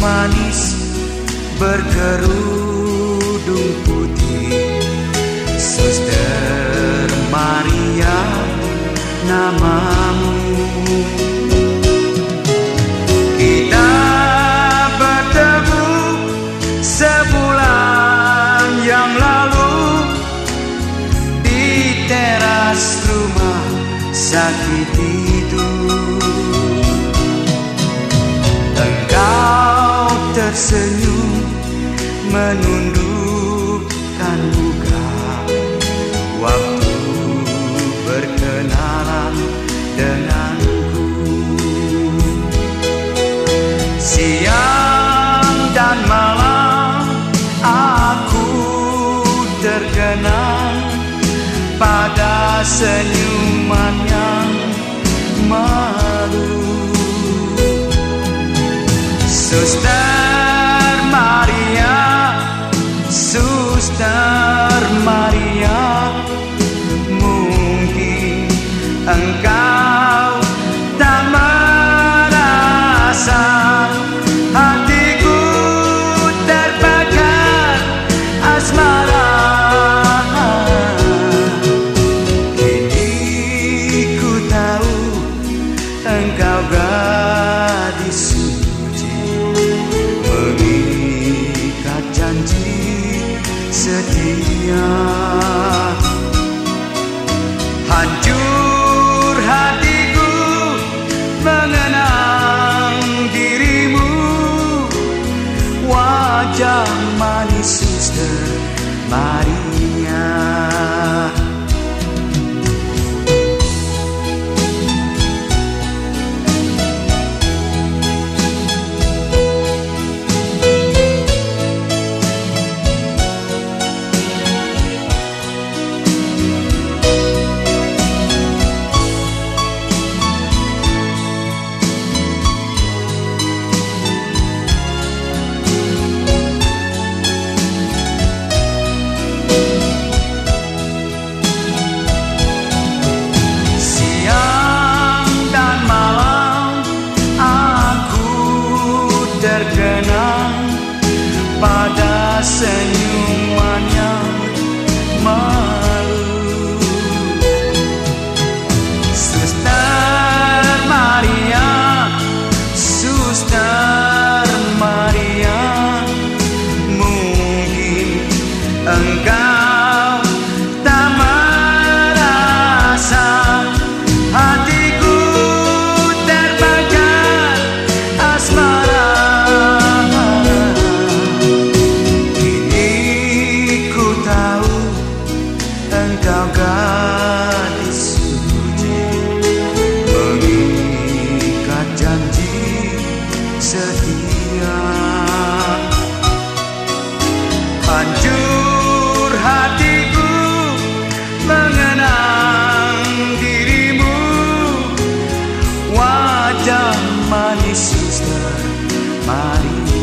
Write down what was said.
manis berkerudung putih. Suster Maria namamu. Kita bertemu sebulan yang lalu Di teras rumah sakit itu tersenyum menundukkan muka. Waktu berkenalan denganku. Siang dan malam aku terkenang Pada senyuman yang malu. Suster engkau gadis suci Mengikat janji setia. Hancur hatiku mengenang dirimu. Wajah manis suster Maria pada senyuman Wajah manis suster Maria